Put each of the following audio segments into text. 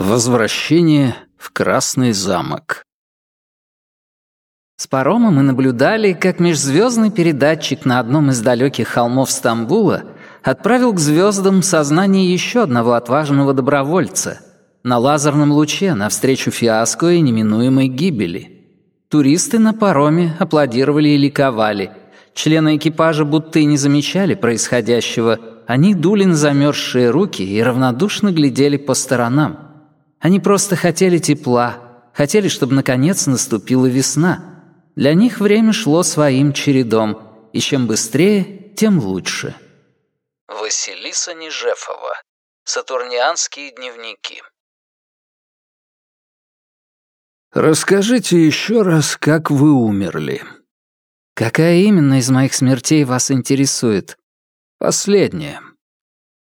Возвращение в Красный замок. С парома мы наблюдали, как межзвездный передатчик на одном из далеких холмов Стамбула отправил к звездам сознание еще одного отважного добровольца на лазерном луче навстречу фиаско и неминуемой гибели. Туристы на пароме аплодировали и ликовали. Члены экипажа будто и не замечали происходящего, они дули на замерзшие руки и равнодушно глядели по сторонам. Они просто хотели тепла, хотели, чтобы наконец наступила весна. Для них время шло своим чередом, и чем быстрее, тем лучше. Василиса Нежефова. Сатурнианские дневники. Расскажите еще раз, как вы умерли. Какая именно из моих смертей вас интересует? Последняя.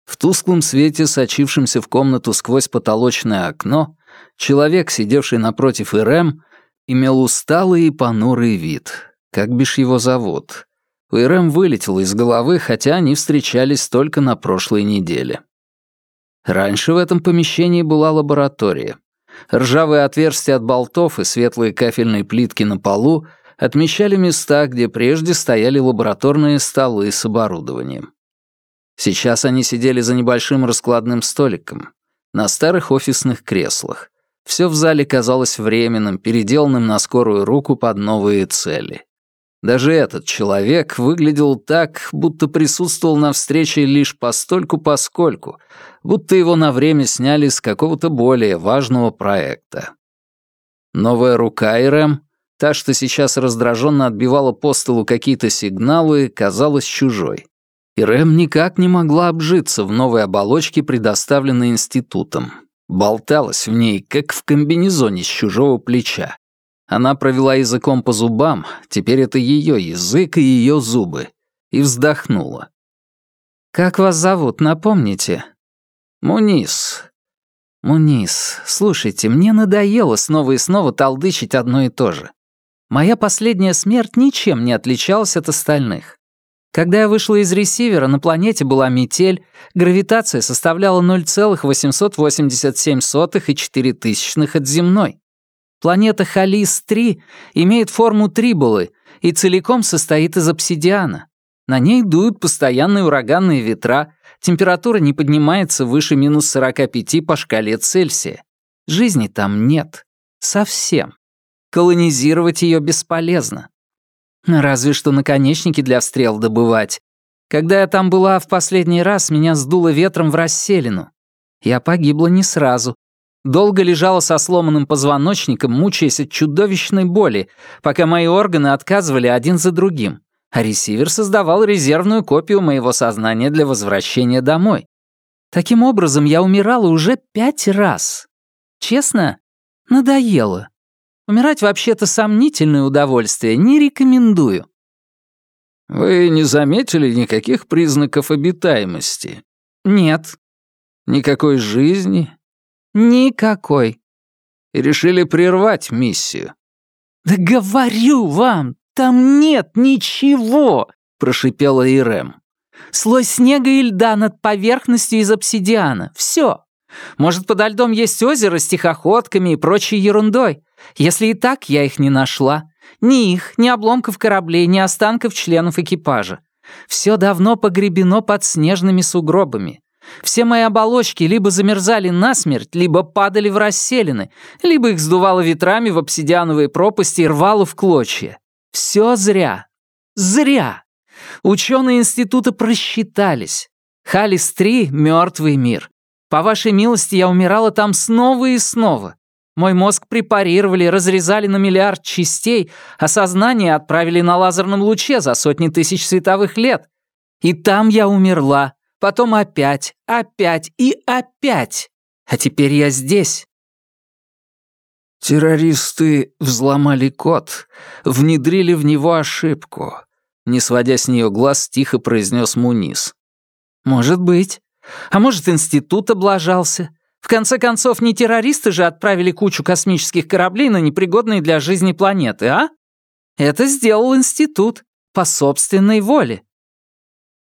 В тусклом свете, сочившемся в комнату сквозь потолочное окно, человек, сидевший напротив Ирэм, имел усталый и понурый вид. Как бишь его зовут? У Ирэм вылетело из головы, хотя они встречались только на прошлой неделе. Раньше в этом помещении была лаборатория. Ржавые отверстия от болтов и светлые кафельные плитки на полу отмечали места, где прежде стояли лабораторные столы с оборудованием. Сейчас они сидели за небольшим раскладным столиком, на старых офисных креслах. Все в зале казалось временным, переделанным на скорую руку под новые цели. Даже этот человек выглядел так, будто присутствовал на встрече лишь постольку-поскольку, будто его на время сняли с какого-то более важного проекта. Новая рука Ирэм, та, что сейчас раздраженно отбивала по столу какие-то сигналы, казалась чужой и Рэм никак не могла обжиться в новой оболочке, предоставленной институтом. Болталась в ней, как в комбинезоне с чужого плеча. Она провела языком по зубам, теперь это ее язык и ее зубы, и вздохнула. «Как вас зовут, напомните?» «Мунис». «Мунис, слушайте, мне надоело снова и снова толдычить одно и то же. Моя последняя смерть ничем не отличалась от остальных. Когда я вышла из ресивера, на планете была метель, гравитация составляла 0,887 и 4 тысячных от земной. Планета Халис-3 имеет форму трибулы и целиком состоит из обсидиана. На ней дуют постоянные ураганные ветра, температура не поднимается выше минус 45 по шкале Цельсия. Жизни там нет. Совсем. Колонизировать ее бесполезно. Разве что наконечники для стрел добывать. Когда я там была в последний раз, меня сдуло ветром в расселину. Я погибла не сразу. Долго лежала со сломанным позвоночником, мучаясь от чудовищной боли, пока мои органы отказывали один за другим, а ресивер создавал резервную копию моего сознания для возвращения домой. Таким образом, я умирала уже пять раз. Честно, надоело. Умирать вообще-то сомнительное удовольствие, не рекомендую». «Вы не заметили никаких признаков обитаемости?» «Нет». «Никакой жизни?» «Никакой». «И решили прервать миссию?» «Да говорю вам, там нет ничего!» — прошипела Ирэм. «Слой снега и льда над поверхностью из обсидиана. Все. Может, подо льдом есть озеро с тихоходками и прочей ерундой. Если и так я их не нашла. Ни их, ни обломков кораблей, ни останков членов экипажа. Все давно погребено под снежными сугробами. Все мои оболочки либо замерзали насмерть, либо падали в расселины, либо их сдувало ветрами в обсидиановые пропасти и рвало в клочья. Все зря. Зря. Ученые института просчитались. Халис-3 — мертвый мир. По вашей милости, я умирала там снова и снова. Мой мозг препарировали, разрезали на миллиард частей, а сознание отправили на лазерном луче за сотни тысяч световых лет. И там я умерла. Потом опять, опять и опять. А теперь я здесь. Террористы взломали код, внедрили в него ошибку. Не сводя с нее глаз, тихо произнес Мунис. «Может быть. А может, институт облажался. В конце концов, не террористы же отправили кучу космических кораблей на непригодные для жизни планеты, а? Это сделал институт по собственной воле.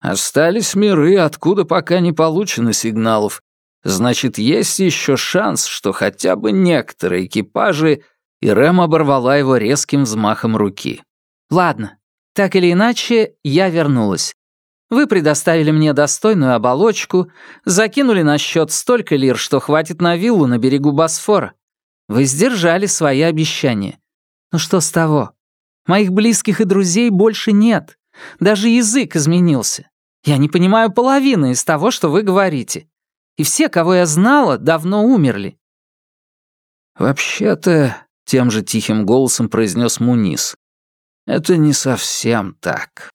Остались миры, откуда пока не получено сигналов. Значит, есть еще шанс, что хотя бы некоторые экипажи... И Рэм оборвала его резким взмахом руки. «Ладно, так или иначе, я вернулась. Вы предоставили мне достойную оболочку, закинули на счет столько лир, что хватит на виллу на берегу Босфора. Вы сдержали свои обещания. Ну что с того? Моих близких и друзей больше нет. Даже язык изменился. Я не понимаю половины из того, что вы говорите. И все, кого я знала, давно умерли». «Вообще-то», — тем же тихим голосом произнес Мунис, «это не совсем так».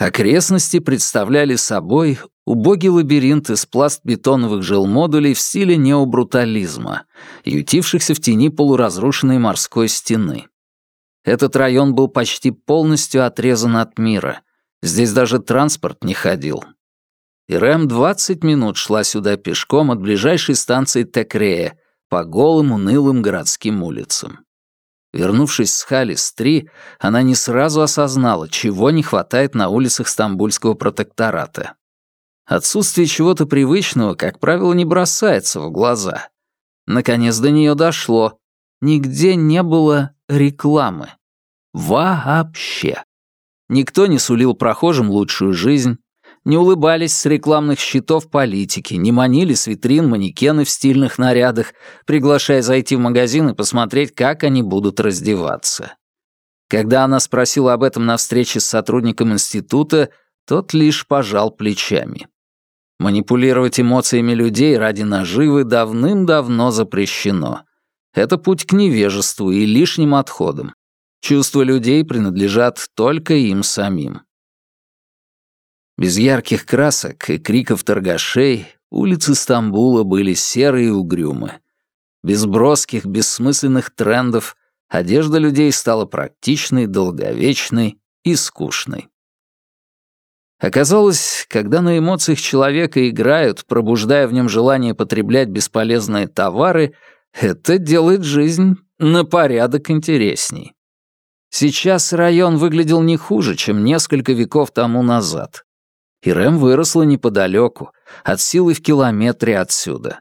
Окрестности представляли собой убогий лабиринт из пластбетоновых жилмодулей в стиле необрутализма, ютившихся в тени полуразрушенной морской стены. Этот район был почти полностью отрезан от мира. Здесь даже транспорт не ходил. И Рэм 20 минут шла сюда пешком от ближайшей станции Текрея по голым унылым городским улицам. Вернувшись с Халис-3, она не сразу осознала, чего не хватает на улицах Стамбульского протектората. Отсутствие чего-то привычного, как правило, не бросается в глаза. Наконец до нее дошло. Нигде не было рекламы. Вообще. Никто не сулил прохожим лучшую жизнь, не улыбались с рекламных щитов политики, не манили с витрин манекены в стильных нарядах, приглашая зайти в магазин и посмотреть, как они будут раздеваться. Когда она спросила об этом на встрече с сотрудником института, тот лишь пожал плечами. Манипулировать эмоциями людей ради наживы давным-давно запрещено. Это путь к невежеству и лишним отходам. Чувства людей принадлежат только им самим. Без ярких красок и криков торгашей улицы Стамбула были серые и угрюмы. Без броских, бессмысленных трендов одежда людей стала практичной, долговечной и скучной. Оказалось, когда на эмоциях человека играют, пробуждая в нем желание потреблять бесполезные товары, это делает жизнь на порядок интересней. Сейчас район выглядел не хуже, чем несколько веков тому назад и Рэм выросла неподалеку, от силы в километре отсюда.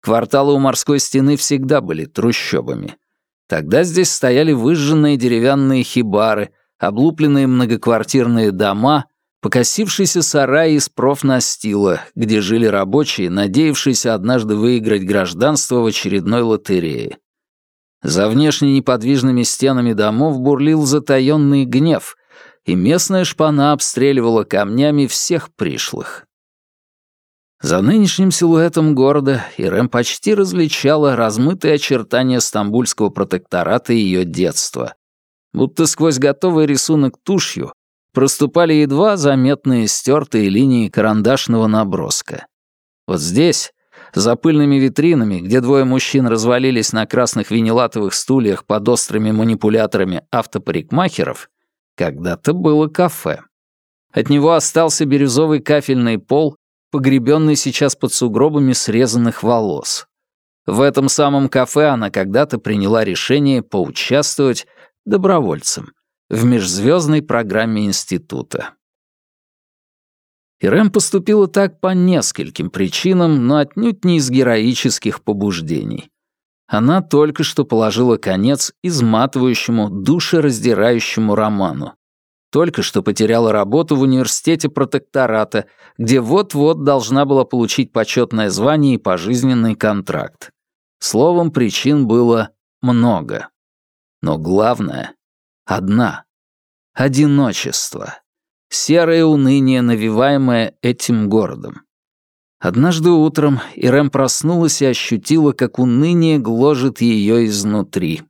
Кварталы у морской стены всегда были трущобами. Тогда здесь стояли выжженные деревянные хибары, облупленные многоквартирные дома, покосившиеся сараи из профнастила, где жили рабочие, надеявшиеся однажды выиграть гражданство в очередной лотерее. За внешне неподвижными стенами домов бурлил затаённый гнев, и местная шпана обстреливала камнями всех пришлых. За нынешним силуэтом города Ирэм почти различала размытые очертания стамбульского протектората ее детства. Будто сквозь готовый рисунок тушью проступали едва заметные стертые линии карандашного наброска. Вот здесь, за пыльными витринами, где двое мужчин развалились на красных винилатовых стульях под острыми манипуляторами автопарикмахеров, когда-то было кафе. От него остался бирюзовый кафельный пол, погребенный сейчас под сугробами срезанных волос. В этом самом кафе она когда-то приняла решение поучаствовать добровольцем в межзвездной программе института. Ирэм поступила так по нескольким причинам, но отнюдь не из героических побуждений. Она только что положила конец изматывающему, душераздирающему роману. Только что потеряла работу в университете протектората, где вот-вот должна была получить почетное звание и пожизненный контракт. Словом, причин было много. Но главное — одна — одиночество. Серое уныние, навиваемое этим городом. Однажды утром Ирэм проснулась и ощутила, как уныние гложет ее изнутри.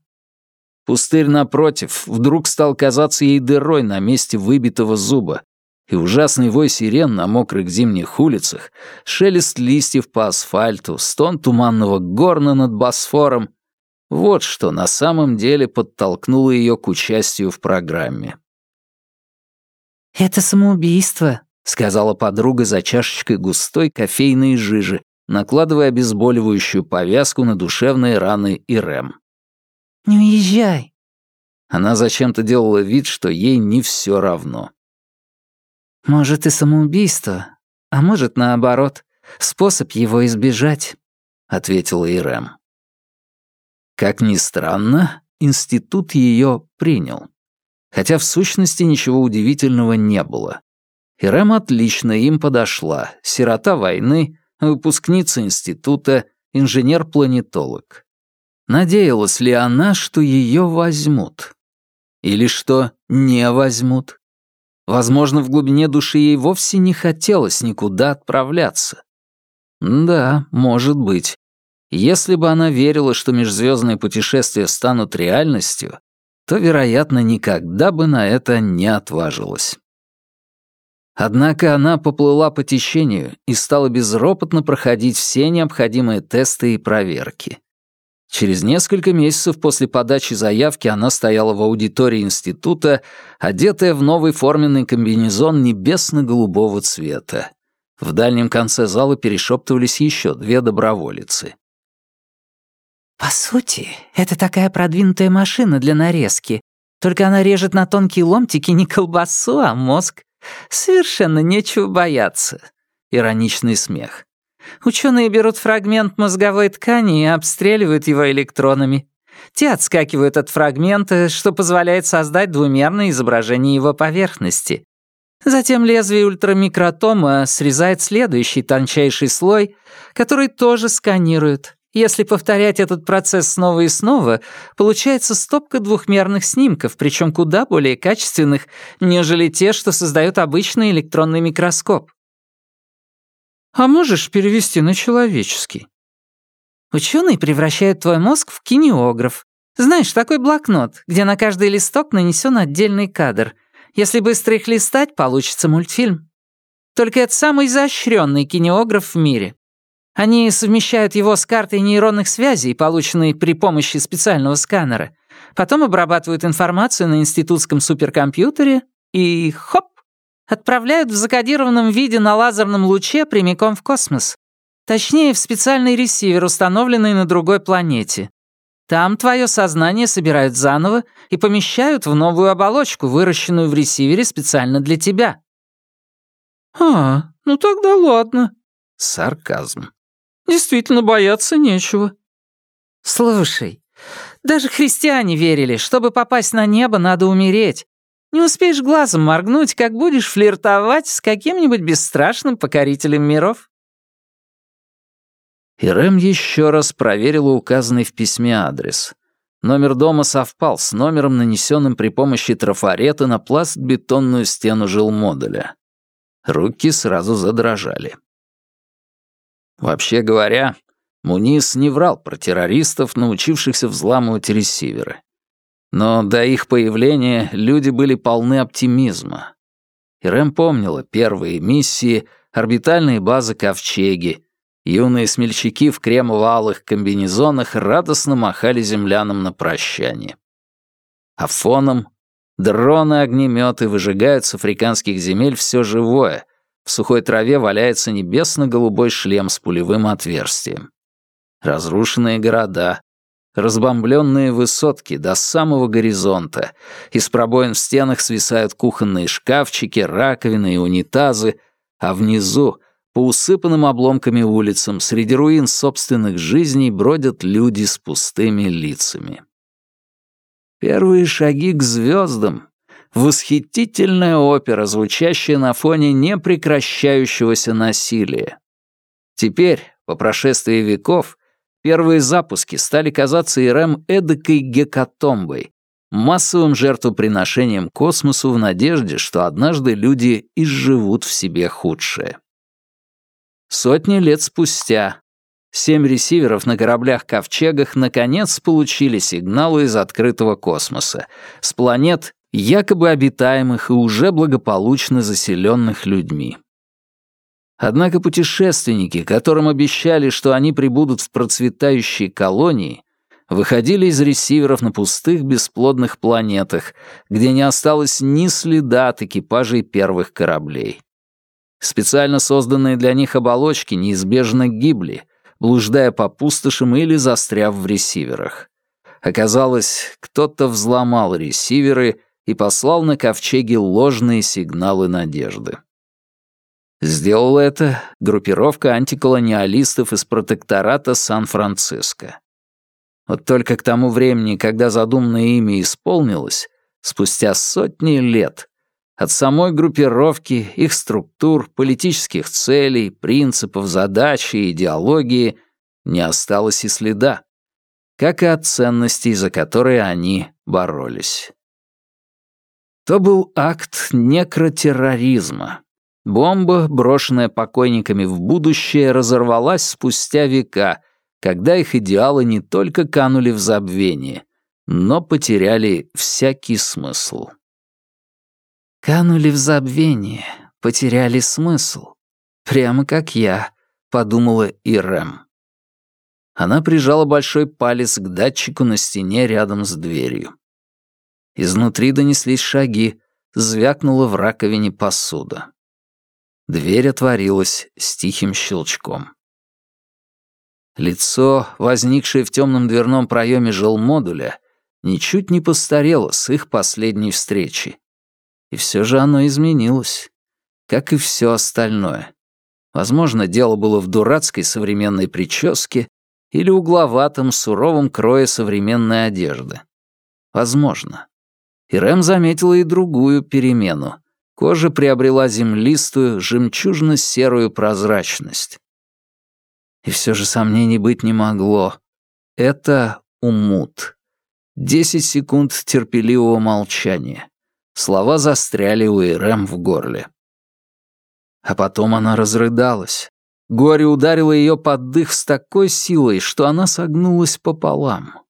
Пустырь напротив вдруг стал казаться ей дырой на месте выбитого зуба, и ужасный вой сирен на мокрых зимних улицах, шелест листьев по асфальту, стон туманного горна над Босфором — вот что на самом деле подтолкнуло ее к участию в программе. «Это самоубийство», — сказала подруга за чашечкой густой кофейной жижи, накладывая обезболивающую повязку на душевные раны и Рэм. «Не уезжай». Она зачем-то делала вид, что ей не все равно. «Может, и самоубийство, а может, наоборот, способ его избежать», — ответила Ирэм. Как ни странно, институт ее принял. Хотя в сущности ничего удивительного не было. Ирэм отлично им подошла, сирота войны, выпускница института, инженер-планетолог. Надеялась ли она, что ее возьмут? Или что не возьмут? Возможно, в глубине души ей вовсе не хотелось никуда отправляться. Да, может быть. Если бы она верила, что межзвездные путешествия станут реальностью, то, вероятно, никогда бы на это не отважилась. Однако она поплыла по течению и стала безропотно проходить все необходимые тесты и проверки. Через несколько месяцев после подачи заявки она стояла в аудитории института, одетая в новый форменный комбинезон небесно-голубого цвета. В дальнем конце зала перешептывались еще две доброволицы. «По сути, это такая продвинутая машина для нарезки. Только она режет на тонкие ломтики не колбасу, а мозг. Совершенно нечего бояться». Ироничный смех. Ученые берут фрагмент мозговой ткани и обстреливают его электронами. Те отскакивают от фрагмента, что позволяет создать двумерное изображение его поверхности. Затем лезвие ультрамикротома срезает следующий тончайший слой, который тоже сканирует. Если повторять этот процесс снова и снова, получается стопка двухмерных снимков, причем куда более качественных, нежели те, что создает обычный электронный микроскоп. А можешь перевести на человеческий? Ученые превращают твой мозг в кинеограф. Знаешь, такой блокнот, где на каждый листок нанесен отдельный кадр. Если быстро их листать, получится мультфильм. Только это самый изощренный кинеограф в мире. Они совмещают его с картой нейронных связей, полученной при помощи специального сканера, потом обрабатывают информацию на институтском суперкомпьютере и хоп, отправляют в закодированном виде на лазерном луче прямиком в космос. Точнее, в специальный ресивер, установленный на другой планете. Там твое сознание собирают заново и помещают в новую оболочку, выращенную в ресивере специально для тебя. «А, ну тогда ладно». Сарказм. «Действительно бояться нечего». «Слушай, даже христиане верили, чтобы попасть на небо, надо умереть. Не успеешь глазом моргнуть, как будешь флиртовать с каким-нибудь бесстрашным покорителем миров». Ирэм еще раз проверила указанный в письме адрес. Номер дома совпал с номером, нанесенным при помощи трафарета на пласт-бетонную стену жилмодуля. Руки сразу задрожали. Вообще говоря, Мунис не врал про террористов, научившихся взламывать ресиверы. Но до их появления люди были полны оптимизма. И Рэм помнила первые миссии, орбитальные базы Ковчеги. Юные смельчаки в кремово-алых комбинезонах радостно махали землянам на прощание. А фоном дроны-огнеметы выжигают с африканских земель все живое. В сухой траве валяется небесно-голубой шлем с пулевым отверстием. Разрушенные города, Разбомбленные высотки до самого горизонта. Из пробоин в стенах свисают кухонные шкафчики, раковины и унитазы, а внизу, по усыпанным обломками улицам, среди руин собственных жизней бродят люди с пустыми лицами. Первые шаги к звездам — восхитительная опера, звучащая на фоне непрекращающегося насилия. Теперь, по прошествии веков, Первые запуски стали казаться ИРМ эдакой гекатомбой, массовым жертвоприношением космосу в надежде, что однажды люди изживут в себе худшее. Сотни лет спустя семь ресиверов на кораблях-ковчегах наконец получили сигналы из открытого космоса с планет, якобы обитаемых и уже благополучно заселенных людьми. Однако путешественники, которым обещали, что они прибудут в процветающие колонии, выходили из ресиверов на пустых бесплодных планетах, где не осталось ни следа от экипажей первых кораблей. Специально созданные для них оболочки неизбежно гибли, блуждая по пустошам или застряв в ресиверах. Оказалось, кто-то взломал ресиверы и послал на ковчеги ложные сигналы надежды. Сделала это группировка антиколониалистов из протектората Сан-Франциско. Вот только к тому времени, когда задуманное ими исполнилось, спустя сотни лет, от самой группировки, их структур, политических целей, принципов, задач и идеологии не осталось и следа, как и от ценностей, за которые они боролись. То был акт некротерроризма. Бомба, брошенная покойниками в будущее, разорвалась спустя века, когда их идеалы не только канули в забвение, но потеряли всякий смысл. Канули в забвение, потеряли смысл. Прямо как я, подумала Ирэм. Она прижала большой палец к датчику на стене рядом с дверью. Изнутри донеслись шаги, звякнула в раковине посуда. Дверь отворилась с тихим щелчком. Лицо, возникшее в темном дверном проеме жилмодуля, ничуть не постарело с их последней встречи. И все же оно изменилось, как и все остальное. Возможно, дело было в дурацкой современной прическе или угловатом, суровом крое современной одежды. Возможно. И Рэм заметила и другую перемену. Кожа приобрела землистую, жемчужно-серую прозрачность. И все же сомнений быть не могло. Это умут. Десять секунд терпеливого молчания. Слова застряли у Ирэм в горле. А потом она разрыдалась. Горе ударило ее под дых с такой силой, что она согнулась пополам.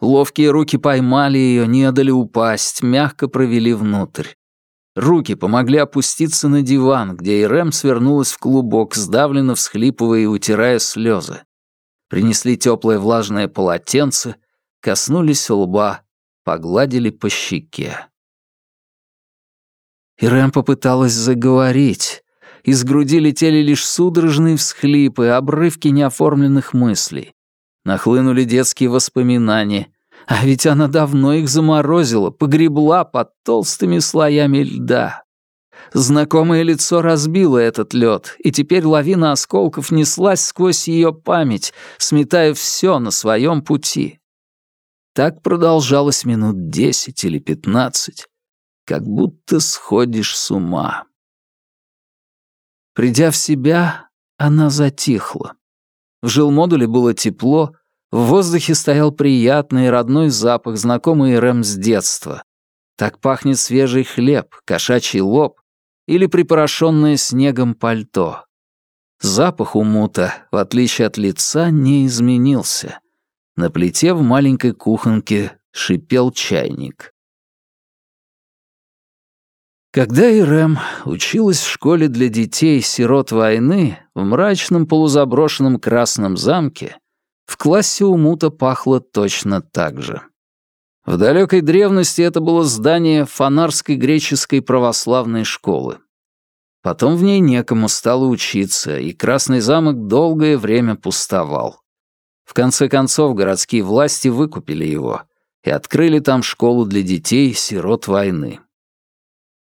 Ловкие руки поймали ее, не дали упасть, мягко провели внутрь. Руки помогли опуститься на диван, где Ирэм свернулась в клубок, сдавленно всхлипывая и утирая слезы. Принесли теплое влажное полотенце, коснулись лба, погладили по щеке. Ирэм попыталась заговорить. Из груди летели лишь судорожные всхлипы, обрывки неоформленных мыслей. Нахлынули детские воспоминания. А ведь она давно их заморозила, погребла под толстыми слоями льда. Знакомое лицо разбило этот лед, и теперь лавина осколков неслась сквозь ее память, сметая все на своем пути. Так продолжалось минут десять или пятнадцать как будто сходишь с ума. Придя в себя, она затихла. В жилмодуле было тепло, в воздухе стоял приятный родной запах, знакомый Рэм с детства. Так пахнет свежий хлеб, кошачий лоб или припорошенное снегом пальто. Запах у мута, в отличие от лица, не изменился. На плите в маленькой кухонке шипел чайник. Когда Ирэм училась в школе для детей сирот войны в мрачном полузаброшенном красном замке, в классе у Мута пахло точно так же. В далекой древности это было здание фанарской греческой православной школы. Потом в ней некому стало учиться, и Красный замок долгое время пустовал. В конце концов, городские власти выкупили его и открыли там школу для детей сирот войны.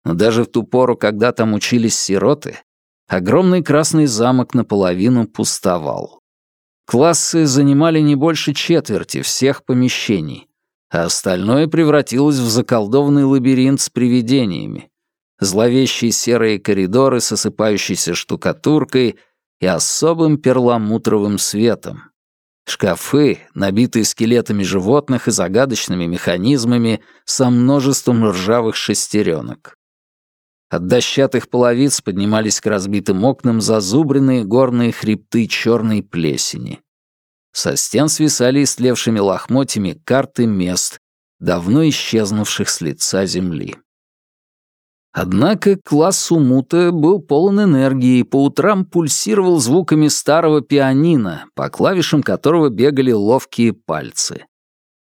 Но даже в ту пору, когда там учились сироты, огромный красный замок наполовину пустовал. Классы занимали не больше четверти всех помещений, а остальное превратилось в заколдованный лабиринт с привидениями, зловещие серые коридоры с осыпающейся штукатуркой и особым перламутровым светом. Шкафы, набитые скелетами животных и загадочными механизмами со множеством ржавых шестеренок. От дощатых половиц поднимались к разбитым окнам зазубренные горные хребты черной плесени. Со стен свисали истлевшими лохмотьями карты мест, давно исчезнувших с лица земли. Однако класс Умута был полон энергии и по утрам пульсировал звуками старого пианино, по клавишам которого бегали ловкие пальцы.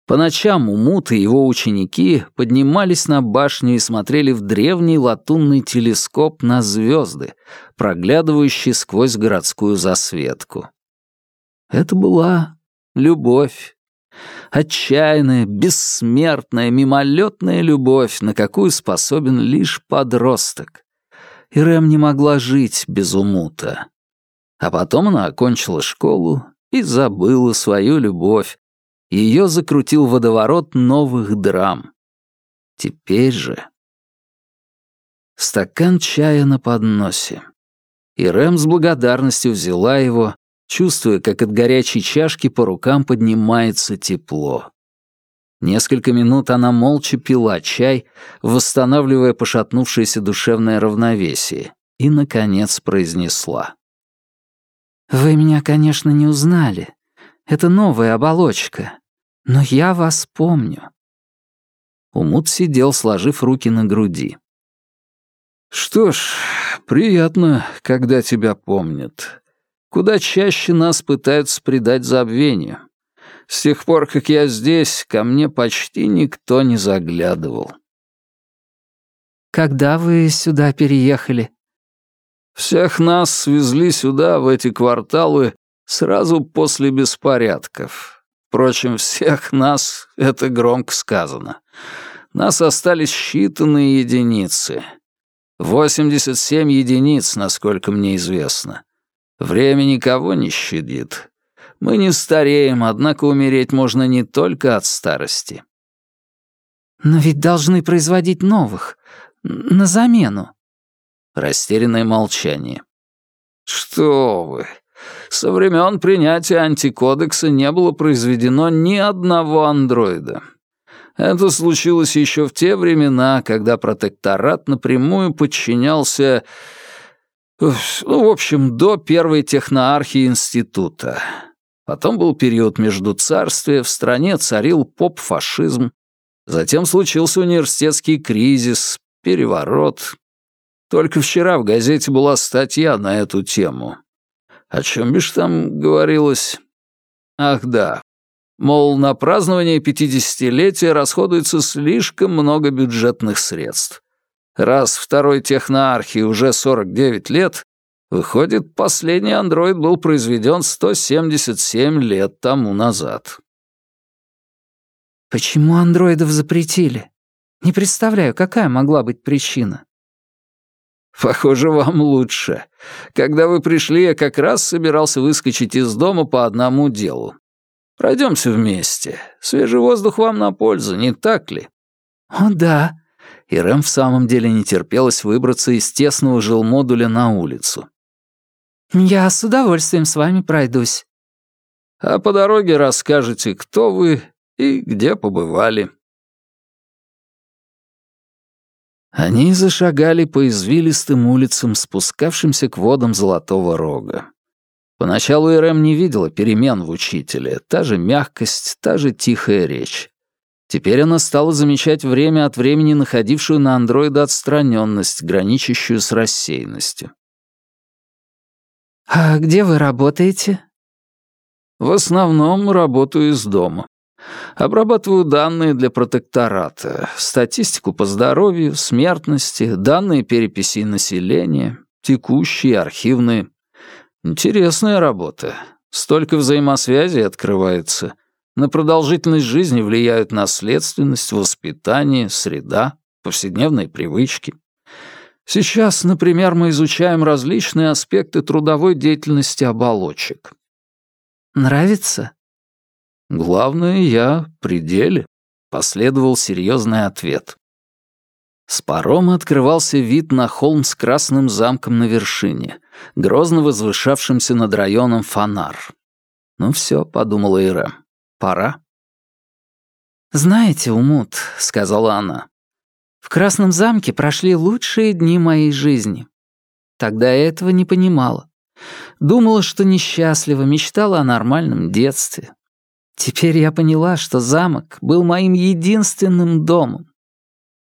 По ночам Умут и его ученики поднимались на башню и смотрели в древний латунный телескоп на звезды, проглядывающие сквозь городскую засветку. Это была любовь. Отчаянная, бессмертная, мимолетная любовь, на какую способен лишь подросток. и Рэм не могла жить без Умута. А потом она окончила школу и забыла свою любовь. Ее закрутил водоворот новых драм. Теперь же... Стакан чая на подносе. И Рэм с благодарностью взяла его, чувствуя, как от горячей чашки по рукам поднимается тепло. Несколько минут она молча пила чай, восстанавливая пошатнувшееся душевное равновесие, и, наконец, произнесла. «Вы меня, конечно, не узнали. Это новая оболочка. Но я вас помню». Умут сидел, сложив руки на груди. «Что ж, приятно, когда тебя помнят. Куда чаще нас пытаются предать забвению. С тех пор, как я здесь, ко мне почти никто не заглядывал. Когда вы сюда переехали? Всех нас свезли сюда, в эти кварталы, сразу после беспорядков. Впрочем, всех нас — это громко сказано. Нас остались считанные единицы. 87 единиц, насколько мне известно. Время никого не щадит. Мы не стареем, однако умереть можно не только от старости. Но ведь должны производить новых. На замену. Растерянное молчание. Что вы. Со времен принятия антикодекса не было произведено ни одного андроида. Это случилось еще в те времена, когда протекторат напрямую подчинялся... Ну, в общем, до первой техноархии института. Потом был период междуцарствия, в стране царил поп-фашизм. Затем случился университетский кризис, переворот. Только вчера в газете была статья на эту тему. О чем бишь там говорилось? Ах да, мол, на празднование пятидесятилетия расходуется слишком много бюджетных средств. Раз второй техноархии уже 49 лет, Выходит, последний андроид был произведен 177 лет тому назад. Почему андроидов запретили? Не представляю, какая могла быть причина. Похоже, вам лучше. Когда вы пришли, я как раз собирался выскочить из дома по одному делу. Пройдемся вместе. Свежий воздух вам на пользу, не так ли? О, да. И Рэм в самом деле не терпелось выбраться из тесного жилмодуля на улицу. «Я с удовольствием с вами пройдусь». «А по дороге расскажете, кто вы и где побывали». Они зашагали по извилистым улицам, спускавшимся к водам Золотого Рога. Поначалу Эрэм не видела перемен в учителе, та же мягкость, та же тихая речь. Теперь она стала замечать время от времени находившую на андроида отстраненность, граничащую с рассеянностью. «А где вы работаете?» «В основном работаю из дома. Обрабатываю данные для протектората, статистику по здоровью, смертности, данные переписи населения, текущие, архивные. Интересная работа. Столько взаимосвязей открывается. На продолжительность жизни влияют наследственность, воспитание, среда, повседневные привычки. Сейчас, например, мы изучаем различные аспекты трудовой деятельности оболочек. Нравится? Главное, я при деле, последовал серьезный ответ. С парома открывался вид на холм с красным замком на вершине, грозно возвышавшимся над районом Фонар. «Ну все», — подумала Ира, — «пора». «Знаете, Умут», — сказала она, в Красном замке прошли лучшие дни моей жизни. Тогда я этого не понимала. Думала, что несчастлива, мечтала о нормальном детстве. Теперь я поняла, что замок был моим единственным домом.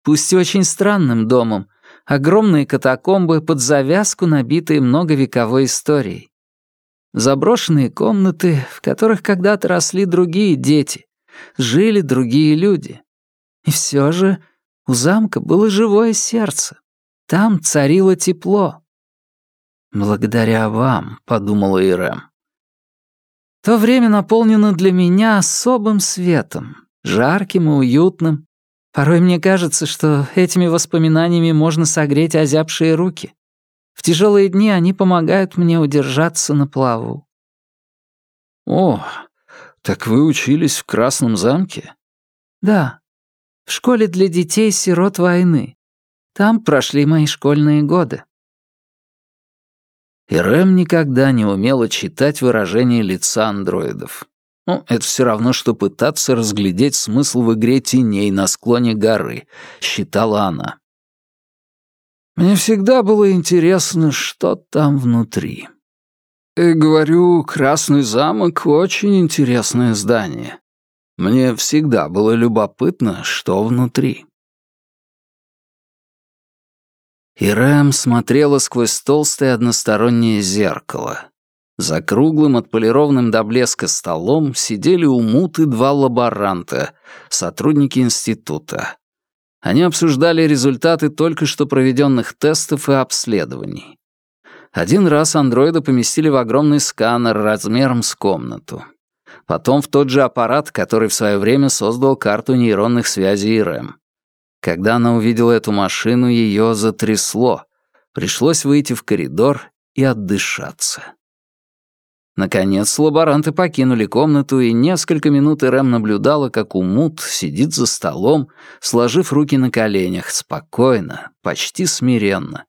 Пусть и очень странным домом, огромные катакомбы под завязку, набитые многовековой историей. Заброшенные комнаты, в которых когда-то росли другие дети, жили другие люди. И все же у замка было живое сердце. Там царило тепло. «Благодаря вам», — подумала Ирэм. То время наполнено для меня особым светом, жарким и уютным. Порой мне кажется, что этими воспоминаниями можно согреть озябшие руки. В тяжелые дни они помогают мне удержаться на плаву». «О, так вы учились в Красном замке?» «Да, в школе для детей-сирот войны. Там прошли мои школьные годы». И Рэм никогда не умела читать выражение лица андроидов. Ну, это все равно, что пытаться разглядеть смысл в игре теней на склоне горы, считала она. Мне всегда было интересно, что там внутри. И говорю, Красный замок — очень интересное здание. Мне всегда было любопытно, что внутри. И Рэм смотрела сквозь толстое одностороннее зеркало. За круглым отполированным до блеска столом сидели у муты два лаборанта, сотрудники института. Они обсуждали результаты только что проведенных тестов и обследований. Один раз андроида поместили в огромный сканер размером с комнату. Потом в тот же аппарат, который в свое время создал карту нейронных связей РЭМ. Когда она увидела эту машину, ее затрясло. Пришлось выйти в коридор и отдышаться. Наконец, лаборанты покинули комнату, и несколько минут Рэм наблюдала, как Умут сидит за столом, сложив руки на коленях, спокойно, почти смиренно.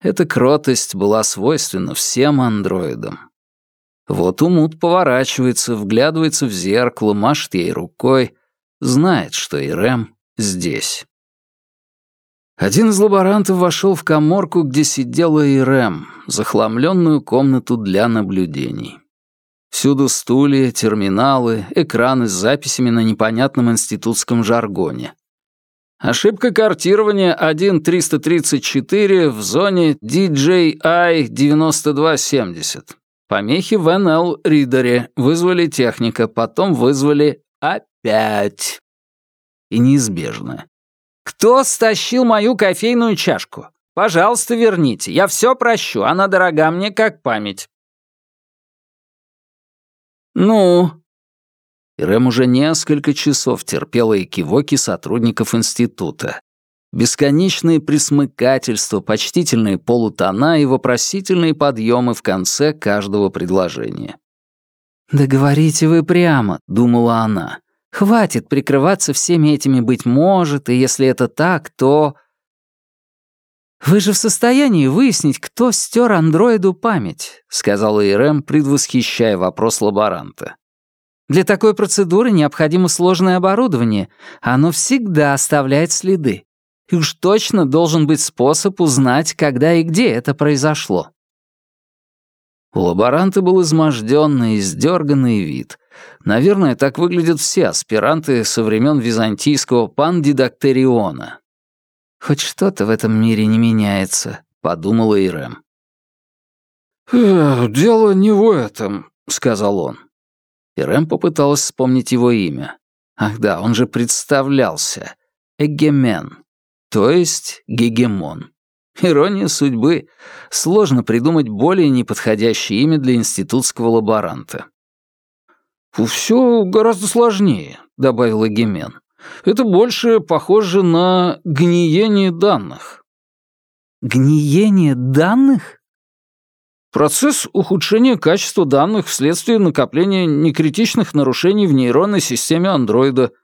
Эта кротость была свойственна всем андроидам. Вот Умут поворачивается, вглядывается в зеркало, машет ей рукой, знает, что Ирэм здесь. Один из лаборантов вошел в коморку, где сидела Ирэм, захламленную комнату для наблюдений. Всюду стулья, терминалы, экраны с записями на непонятном институтском жаргоне. Ошибка картирования 1.334 в зоне DJI 9270. Помехи в NL-ридере. Вызвали техника, потом вызвали опять. И неизбежно. «Кто стащил мою кофейную чашку? Пожалуйста, верните. Я все прощу, она дорога мне как память». «Ну?» И Рэм уже несколько часов терпела экивоки сотрудников института. Бесконечные присмыкательства, почтительные полутона и вопросительные подъемы в конце каждого предложения. «Да говорите вы прямо», — думала она. «Хватит прикрываться всеми этими «быть может», и если это так, то...» «Вы же в состоянии выяснить, кто стер андроиду память», — сказала Ирэм, предвосхищая вопрос лаборанта. «Для такой процедуры необходимо сложное оборудование, оно всегда оставляет следы. И уж точно должен быть способ узнать, когда и где это произошло. У лаборанта был изможденный, издерганный вид. Наверное, так выглядят все аспиранты со времен византийского пандидактериона. «Хоть что-то в этом мире не меняется», — подумала Ирэм. «Дело не в этом», — сказал он. Ирэм попыталась вспомнить его имя. Ах да, он же представлялся. Эгемен то есть гегемон. Ирония судьбы. Сложно придумать более неподходящее имя для институтского лаборанта. «Все гораздо сложнее», — добавил Эгемен. «Это больше похоже на гниение данных». «Гниение данных?» Процесс ухудшения качества данных вследствие накопления некритичных нарушений в нейронной системе андроида —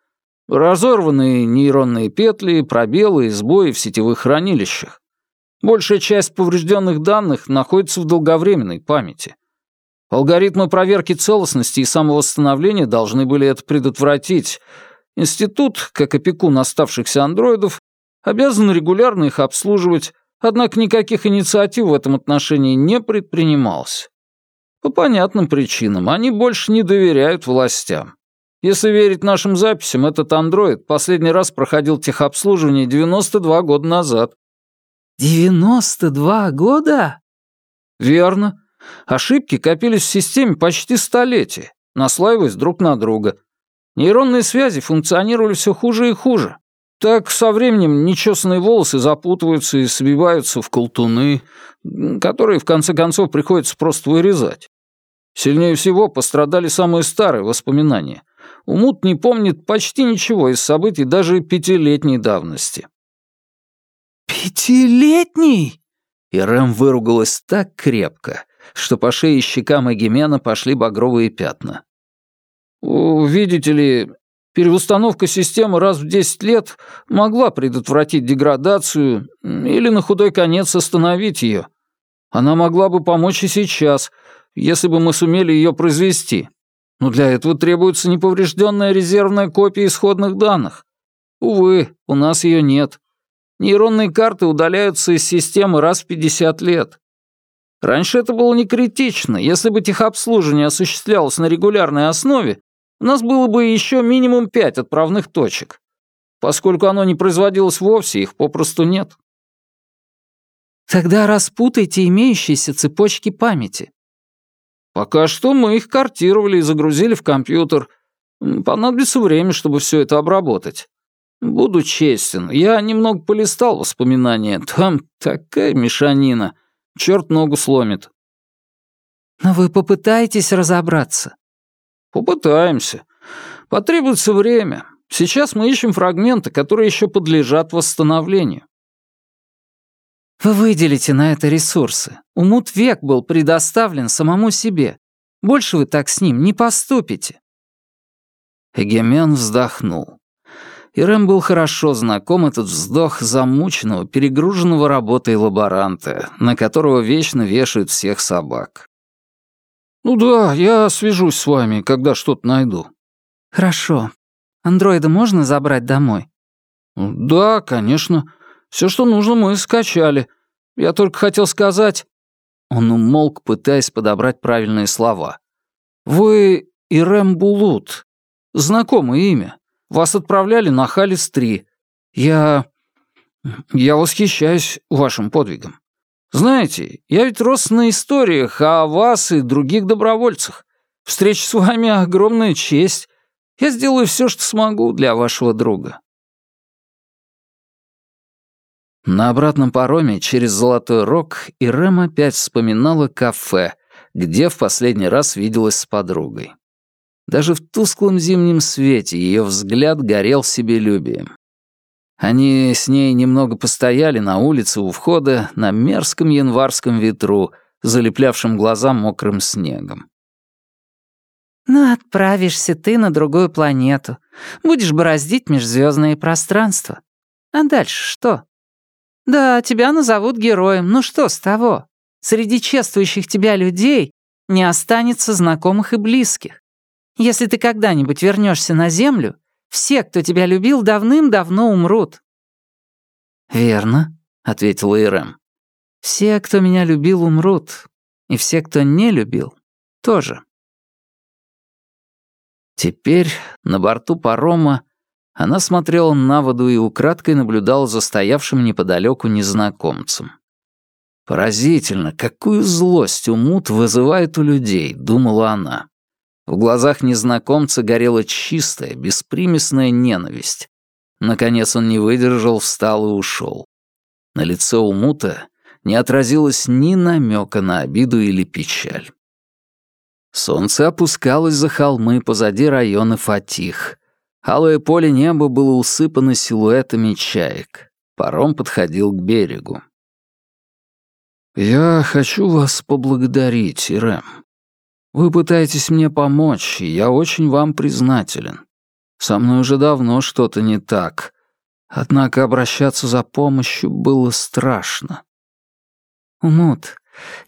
Разорванные нейронные петли, пробелы и сбои в сетевых хранилищах. Большая часть поврежденных данных находится в долговременной памяти. Алгоритмы проверки целостности и самовосстановления должны были это предотвратить. Институт, как опекун оставшихся андроидов, обязан регулярно их обслуживать, однако никаких инициатив в этом отношении не предпринималось. По понятным причинам они больше не доверяют властям. Если верить нашим записям, этот андроид последний раз проходил техобслуживание 92 года назад. 92 года? Верно. Ошибки копились в системе почти столетия, наслаиваясь друг на друга. Нейронные связи функционировали все хуже и хуже. Так со временем нечесанные волосы запутываются и свиваются в колтуны, которые в конце концов приходится просто вырезать. Сильнее всего пострадали самые старые воспоминания, Умут не помнит почти ничего из событий даже пятилетней давности. «Пятилетний?» И Рэм выругалась так крепко, что по шее и щекам Эгемена пошли багровые пятна. «Видите ли, переустановка системы раз в 10 лет могла предотвратить деградацию или на худой конец остановить ее. Она могла бы помочь и сейчас, если бы мы сумели ее произвести. Но для этого требуется неповрежденная резервная копия исходных данных. Увы, у нас ее нет. Нейронные карты удаляются из системы раз в 50 лет. Раньше это было не критично. Если бы техобслуживание осуществлялось на регулярной основе, у нас было бы еще минимум пять отправных точек. Поскольку оно не производилось вовсе, их попросту нет. Тогда распутайте имеющиеся цепочки памяти. Пока что мы их картировали и загрузили в компьютер. Понадобится время, чтобы все это обработать. Буду честен, я немного полистал воспоминания. Там такая мешанина. Черт ногу сломит. Но вы попытаетесь разобраться? Попытаемся. Потребуется время. Сейчас мы ищем фрагменты, которые еще подлежат восстановлению. Вы выделите на это ресурсы. Умут век был предоставлен самому себе. Больше вы так с ним не поступите. Эгемен вздохнул. И Рэм был хорошо знаком этот вздох замученного, перегруженного работой лаборанта, на которого вечно вешают всех собак. «Ну да, я свяжусь с вами, когда что-то найду». «Хорошо. Андроида можно забрать домой?» «Да, конечно. Все, что нужно, мы скачали. Я только хотел сказать...» Он умолк, пытаясь подобрать правильные слова. «Вы Ирэм Булут. Знакомое имя. Вас отправляли на Халис-3. Я... я восхищаюсь вашим подвигом. Знаете, я ведь рос на историях о вас и других добровольцах. Встреча с вами — огромная честь. Я сделаю все, что смогу для вашего друга. На обратном пароме через Золотой Рог Ирэм опять вспоминала кафе, где в последний раз виделась с подругой. Даже в тусклом зимнем свете ее взгляд горел себелюбием. Они с ней немного постояли на улице у входа на мерзком январском ветру, залеплявшем глаза мокрым снегом. «Ну, отправишься ты на другую планету, будешь бороздить межзвездные пространства. А дальше что?» Да, тебя назовут героем, ну что с того? Среди чествующих тебя людей не останется знакомых и близких. Если ты когда-нибудь вернешься на Землю, все, кто тебя любил, давным-давно умрут». «Верно», — ответила Ирэм. «Все, кто меня любил, умрут. И все, кто не любил, тоже». Теперь на борту парома она смотрела на воду и украдкой наблюдала за стоявшим неподалеку незнакомцем. «Поразительно, какую злость умут вызывает у людей», — думала она. В глазах незнакомца горела чистая, беспримесная ненависть. Наконец он не выдержал, встал и ушел. На лице Умута не отразилось ни намека на обиду или печаль. Солнце опускалось за холмы позади района Фатих. Алое поле неба было усыпано силуэтами чаек. Паром подходил к берегу. «Я хочу вас поблагодарить, Ирэм. Вы пытаетесь мне помочь, и я очень вам признателен. Со мной уже давно что-то не так. Однако обращаться за помощью было страшно». «Умут,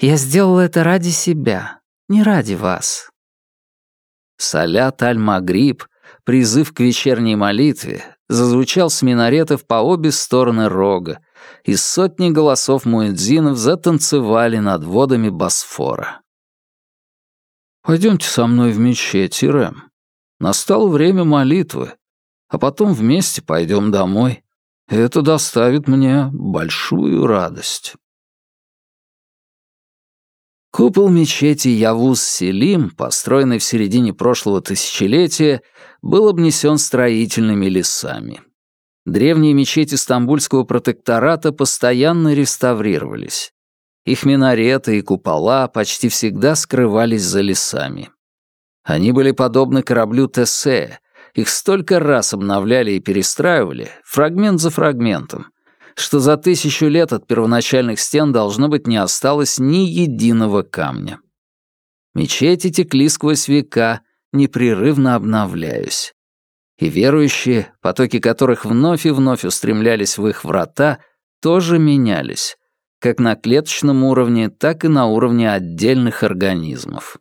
я сделал это ради себя, не ради вас». Салят Аль-Магриб призыв к вечерней молитве, зазвучал с минаретов по обе стороны рога, и сотни голосов муэдзинов затанцевали над водами Босфора. «Пойдемте со мной в мечеть, Ирэм. Настало время молитвы, а потом вместе пойдем домой. Это доставит мне большую радость». Купол мечети Явуз-Селим, построенный в середине прошлого тысячелетия, был обнесен строительными лесами. Древние мечети Стамбульского протектората постоянно реставрировались. Их минареты и купола почти всегда скрывались за лесами. Они были подобны кораблю Тессе, их столько раз обновляли и перестраивали, фрагмент за фрагментом, что за тысячу лет от первоначальных стен должно быть не осталось ни единого камня. Мечети текли сквозь века, непрерывно обновляясь. И верующие, потоки которых вновь и вновь устремлялись в их врата, тоже менялись, как на клеточном уровне, так и на уровне отдельных организмов.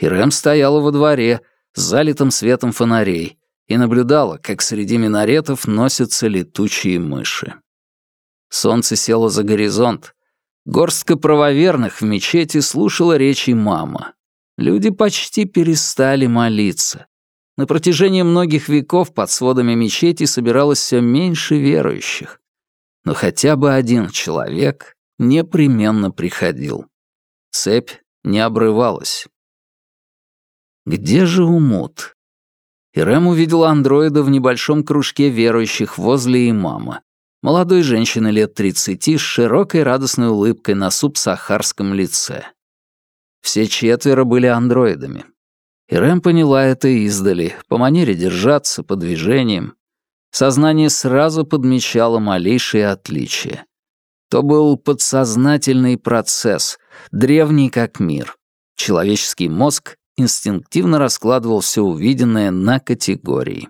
Ирэм стояла во дворе, залитым светом фонарей, и наблюдала, как среди минаретов носятся летучие мыши. Солнце село за горизонт. Горстка правоверных в мечети слушала речи мама. Люди почти перестали молиться. На протяжении многих веков под сводами мечети собиралось все меньше верующих. Но хотя бы один человек непременно приходил. Цепь не обрывалась. Где же Умут? Ирэм увидела андроида в небольшом кружке верующих возле имама. Молодой женщины лет тридцати с широкой радостной улыбкой на субсахарском лице. Все четверо были андроидами. Ирэм поняла это издали, по манере держаться, по движениям. Сознание сразу подмечало малейшие отличия. То был подсознательный процесс, древний как мир. Человеческий мозг инстинктивно раскладывал все увиденное на категории.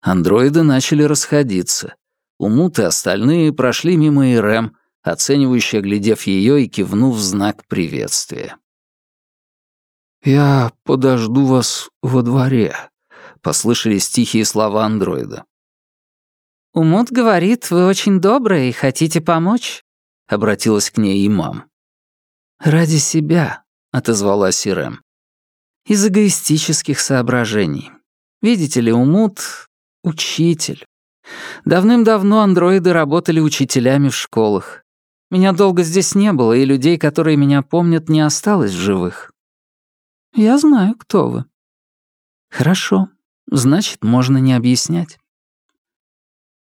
Андроиды начали расходиться. Умут и остальные прошли мимо Ирэм, оценивающе оглядев ее и кивнув в знак приветствия. «Я подожду вас во дворе», — послышались тихие слова андроида. «Умут говорит, вы очень добрая и хотите помочь», — обратилась к ней имам. «Ради себя», отозвалась Ирэм. «Из эгоистических соображений. Видите ли, Умут — учитель. Давным-давно андроиды работали учителями в школах. Меня долго здесь не было, и людей, которые меня помнят, не осталось в живых. Я знаю, кто вы. Хорошо, значит, можно не объяснять.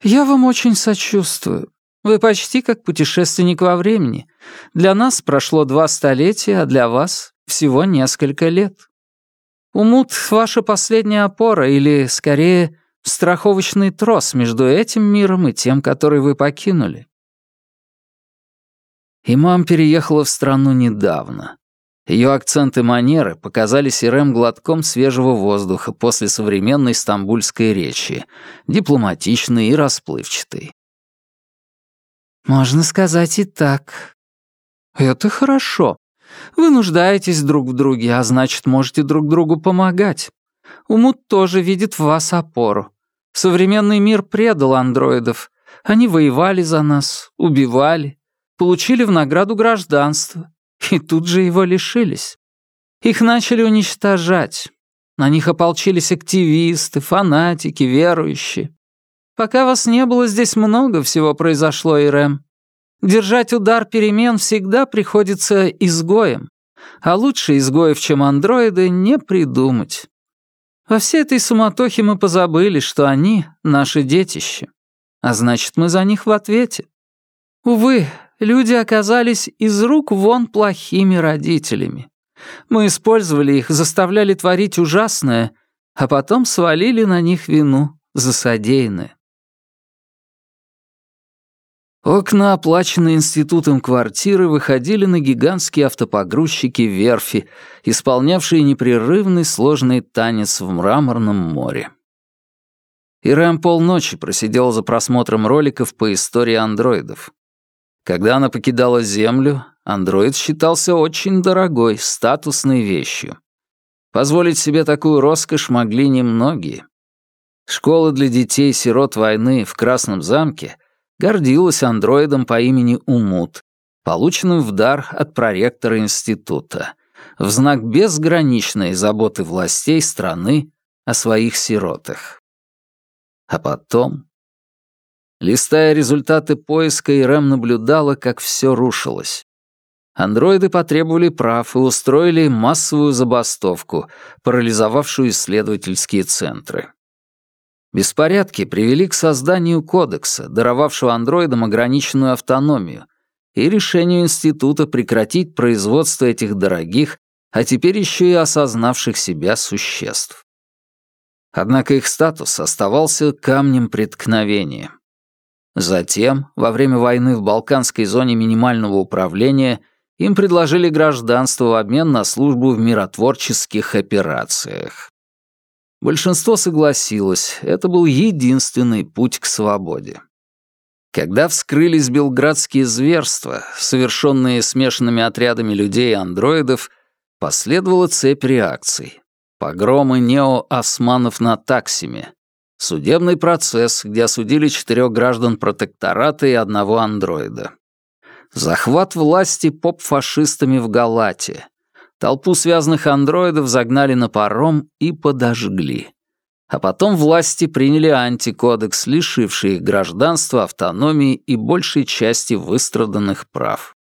Я вам очень сочувствую. Вы почти как путешественник во времени. Для нас прошло два столетия, а для вас всего несколько лет. Умут — ваша последняя опора, или, скорее, страховочный трос между этим миром и тем, который вы покинули. Имам переехала в страну недавно. Ее акцент и манеры показали Сирем глотком свежего воздуха после современной стамбульской речи, дипломатичной и расплывчатой. Можно сказать и так. Это хорошо. Вы нуждаетесь друг в друге, а значит, можете друг другу помогать. Умут тоже видит в вас опору. Современный мир предал андроидов. Они воевали за нас, убивали, получили в награду гражданство и тут же его лишились. Их начали уничтожать. На них ополчились активисты, фанатики, верующие. Пока вас не было, здесь много всего произошло, Ирэм. Держать удар перемен всегда приходится изгоем, а лучше изгоев, чем андроиды, не придумать. Во всей этой суматохе мы позабыли, что они — наше детище, а значит, мы за них в ответе. Увы, люди оказались из рук вон плохими родителями. Мы использовали их, заставляли творить ужасное, а потом свалили на них вину за содеянное. Окна, оплаченные институтом квартиры, выходили на гигантские автопогрузчики верфи, исполнявшие непрерывный сложный танец в мраморном море. Ирэм полночи просидела за просмотром роликов по истории андроидов. Когда она покидала Землю, андроид считался очень дорогой, статусной вещью. Позволить себе такую роскошь могли немногие. Школа для детей-сирот войны в Красном замке гордилась андроидом по имени Умут, полученным в дар от проректора института, в знак безграничной заботы властей страны о своих сиротах. А потом... Листая результаты поиска, Ирэм наблюдала, как все рушилось. Андроиды потребовали прав и устроили массовую забастовку, парализовавшую исследовательские центры. Беспорядки привели к созданию кодекса, даровавшего андроидам ограниченную автономию, и решению института прекратить производство этих дорогих, а теперь еще и осознавших себя существ. Однако их статус оставался камнем преткновения. Затем, во время войны в Балканской зоне минимального управления, им предложили гражданство в обмен на службу в миротворческих операциях. Большинство согласилось, это был единственный путь к свободе. Когда вскрылись белградские зверства, совершенные смешанными отрядами людей и андроидов, последовала цепь реакций. Погромы нео-османов на Таксиме, судебный процесс, где осудили четырех граждан протектората и одного андроида. Захват власти поп-фашистами в Галате. Толпу связанных андроидов загнали на паром и подожгли. А потом власти приняли антикодекс, лишивший их гражданства, автономии и большей части выстраданных прав.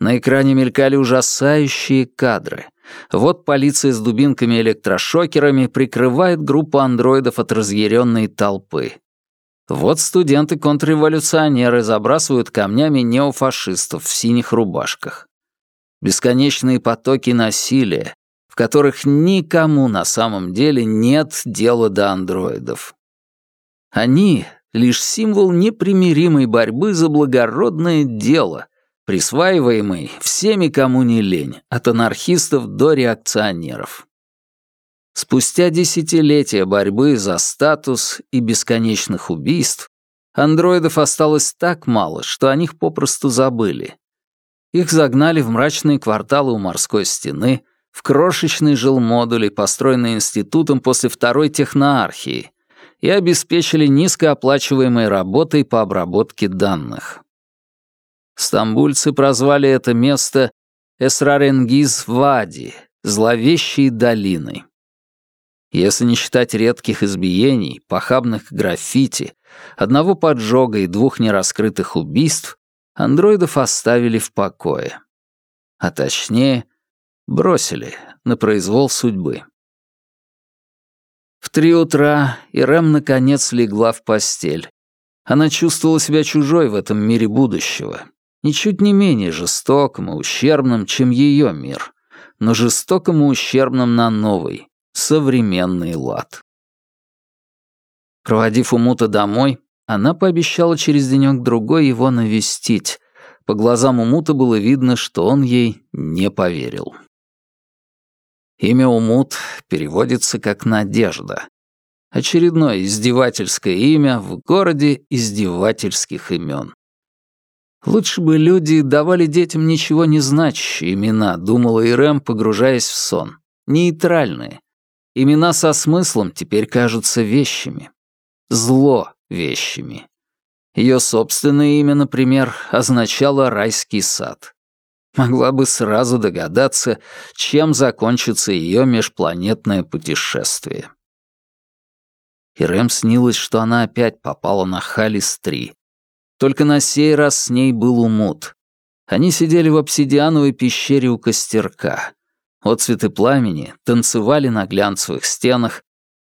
На экране мелькали ужасающие кадры. Вот полиция с дубинками и электрошокерами прикрывает группу андроидов от разъяренной толпы. Вот студенты-контрреволюционеры забрасывают камнями неофашистов в синих рубашках. Бесконечные потоки насилия, которых никому на самом деле нет дела до андроидов. Они — лишь символ непримиримой борьбы за благородное дело, присваиваемый всеми, кому не лень, от анархистов до реакционеров. Спустя десятилетия борьбы за статус и бесконечных убийств андроидов осталось так мало, что о них попросту забыли. Их загнали в мрачные кварталы у морской стены, в крошечный жилмодуле, построенный институтом после второй техноархии, и обеспечили низкооплачиваемой работой по обработке данных. Стамбульцы прозвали это место Эсраренгиз-Вади, зловещей долиной. Если не считать редких избиений, похабных граффити, одного поджога и двух нераскрытых убийств, андроидов оставили в покое. А точнее, Бросили на произвол судьбы. В три утра Ирэм наконец легла в постель. Она чувствовала себя чужой в этом мире будущего, ничуть не менее жестоким и ущербным, чем ее мир, но жестоким и ущербным на новый, современный лад. Проводив Умута домой, она пообещала через денёк-другой его навестить. По глазам Умута было видно, что он ей не поверил. Имя Умут переводится как «надежда». Очередное издевательское имя в городе издевательских имен. Лучше бы люди давали детям ничего не значащие имена, думала Ирэм, погружаясь в сон. Нейтральные. Имена со смыслом теперь кажутся вещами. Зло вещами. Ее собственное имя, например, означало «райский сад» могла бы сразу догадаться, чем закончится ее межпланетное путешествие. И Рэм снилось, что она опять попала на Халис-3. Только на сей раз с ней был умут. Они сидели в обсидиановой пещере у костерка. Отцветы пламени танцевали на глянцевых стенах.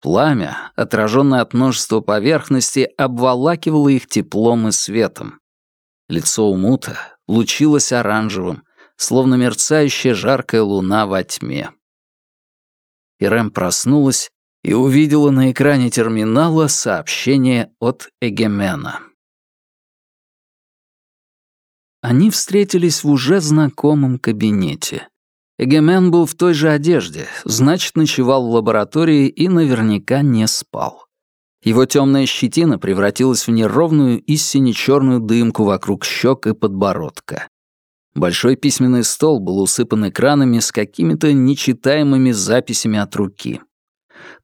Пламя, отраженное от множества поверхностей, обволакивало их теплом и светом. Лицо Умута лучилось оранжевым, словно мерцающая жаркая луна во тьме. Ирэм проснулась и увидела на экране терминала сообщение от Эгемена. Они встретились в уже знакомом кабинете. Эгемен был в той же одежде, значит, ночевал в лаборатории и наверняка не спал. Его темная щетина превратилась в неровную и сине-черную дымку вокруг щек и подбородка. Большой письменный стол был усыпан экранами с какими-то нечитаемыми записями от руки.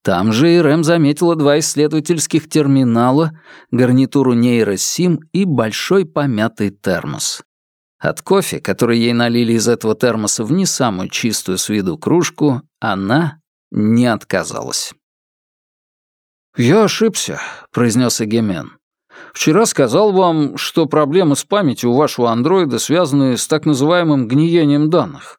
Там же и Рэм заметила два исследовательских терминала, гарнитуру нейросим и большой помятый термос. От кофе, который ей налили из этого термоса в не самую чистую с виду кружку, она не отказалась. «Я ошибся», — произнес Эгемен. Вчера сказал вам, что проблемы с памятью у вашего андроида связаны с так называемым гниением данных.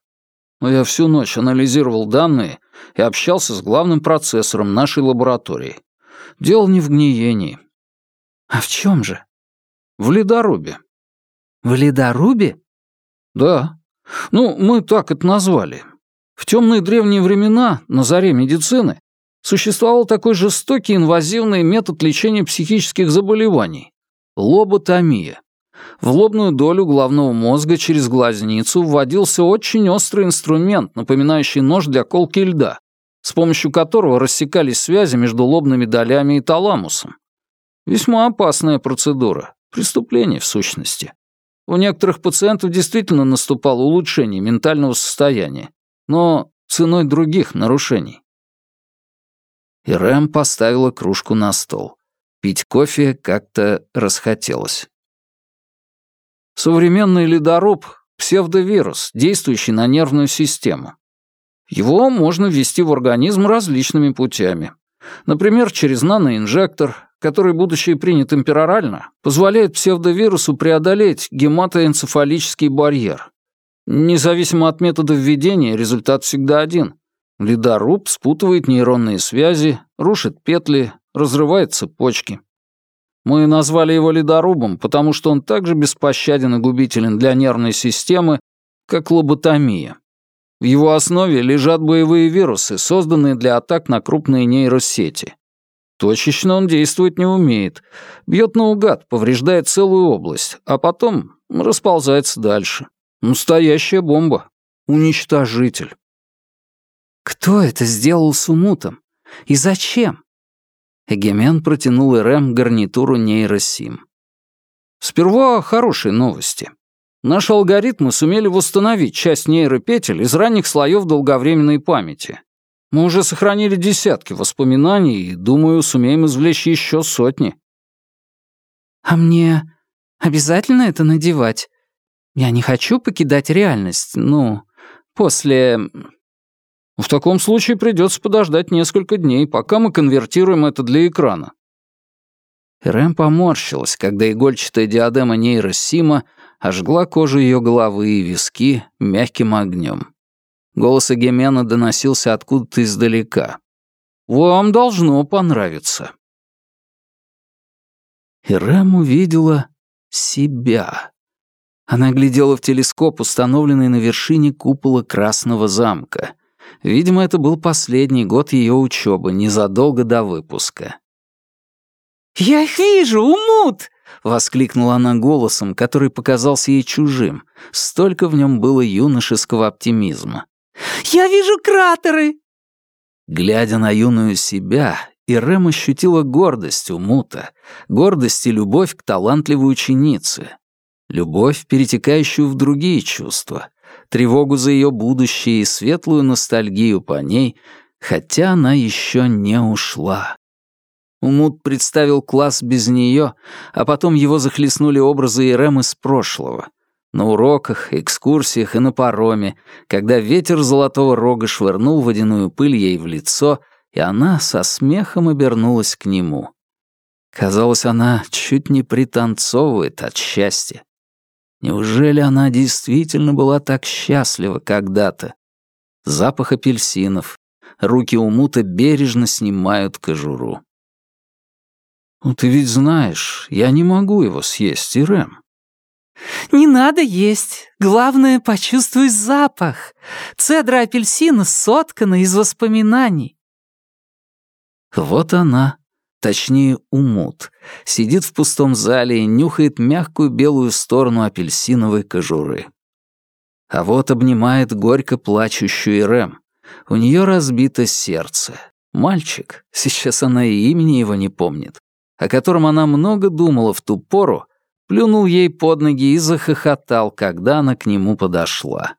Но я всю ночь анализировал данные и общался с главным процессором нашей лаборатории. Дело не в гниении. А в чем же? В ледорубе. В ледорубе? Да. Ну, мы так это назвали. В темные древние времена, на заре медицины, Существовал такой жестокий инвазивный метод лечения психических заболеваний — лоботомия. В лобную долю головного мозга через глазницу вводился очень острый инструмент, напоминающий нож для колки льда, с помощью которого рассекались связи между лобными долями и таламусом. Весьма опасная процедура, преступление в сущности. У некоторых пациентов действительно наступало улучшение ментального состояния, но ценой других нарушений. И Рэм поставила кружку на стол. Пить кофе как-то расхотелось. Современный ледоруб — псевдовирус, действующий на нервную систему. Его можно ввести в организм различными путями. Например, через наноинжектор, который, будучи принят имперорально, позволяет псевдовирусу преодолеть гематоэнцефалический барьер. Независимо от метода введения, результат всегда один. Ледоруб спутывает нейронные связи, рушит петли, разрывает цепочки. Мы назвали его ледорубом, потому что он так же беспощаден и губителен для нервной системы, как лоботомия. В его основе лежат боевые вирусы, созданные для атак на крупные нейросети. Точечно он действовать не умеет. Бьет наугад, повреждает целую область, а потом расползается дальше. Настоящая бомба. Уничтожитель. Кто это сделал с Умутом? И зачем? Эгемен протянул Рэм гарнитуру нейросим. Сперва хорошие новости. Наши алгоритмы сумели восстановить часть нейропетель из ранних слоев долговременной памяти. Мы уже сохранили десятки воспоминаний и, думаю, сумеем извлечь еще сотни. А мне обязательно это надевать? Я не хочу покидать реальность, ну, после в таком случае придется подождать несколько дней, пока мы конвертируем это для экрана». Рэм поморщилась, когда игольчатая диадема нейросима ожгла кожу ее головы и виски мягким огнем. Голос Эгемена доносился откуда-то издалека. «Вам должно понравиться». И Рэм увидела себя. Она глядела в телескоп, установленный на вершине купола Красного замка. Видимо, это был последний год ее учебы, незадолго до выпуска. «Я их вижу, умут!» — воскликнула она голосом, который показался ей чужим. Столько в нем было юношеского оптимизма. «Я вижу кратеры!» Глядя на юную себя, Ирэм ощутила гордость у Мута, гордость и любовь к талантливой ученице. Любовь, перетекающую в другие чувства, тревогу за ее будущее и светлую ностальгию по ней, хотя она еще не ушла. Умут представил класс без нее, а потом его захлестнули образы Ирем из прошлого. На уроках, экскурсиях и на пароме, когда ветер золотого рога швырнул водяную пыль ей в лицо, и она со смехом обернулась к нему. Казалось, она чуть не пританцовывает от счастья. Неужели она действительно была так счастлива когда-то? Запах апельсинов. Руки умута бережно снимают кожуру. «Ну, ты ведь знаешь, я не могу его съесть, Ирэм». «Не надо есть. Главное, почувствуй запах. Цедра апельсина соткана из воспоминаний». Вот она, точнее умут, сидит в пустом зале и нюхает мягкую белую сторону апельсиновой кожуры. А вот обнимает горько плачущую Ирэм. У нее разбито сердце. Мальчик, сейчас она и имени его не помнит, о котором она много думала в ту пору, плюнул ей под ноги и захохотал, когда она к нему подошла.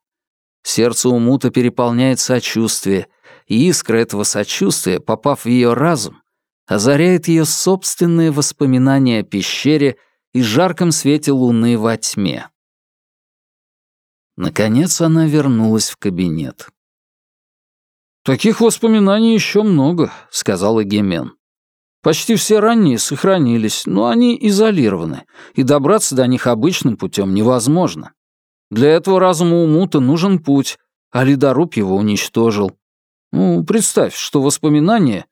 Сердце Умута переполняет сочувствие, и искра этого сочувствия, попав в ее разум, озаряет ее собственные воспоминания о пещере и жарком свете луны во тьме. Наконец она вернулась в кабинет. «Таких воспоминаний еще много», — сказал Эгемен. «Почти все ранние сохранились, но они изолированы, и добраться до них обычным путем невозможно. Для этого разуму Умута нужен путь, а ледоруб его уничтожил. Ну, представь, что воспоминания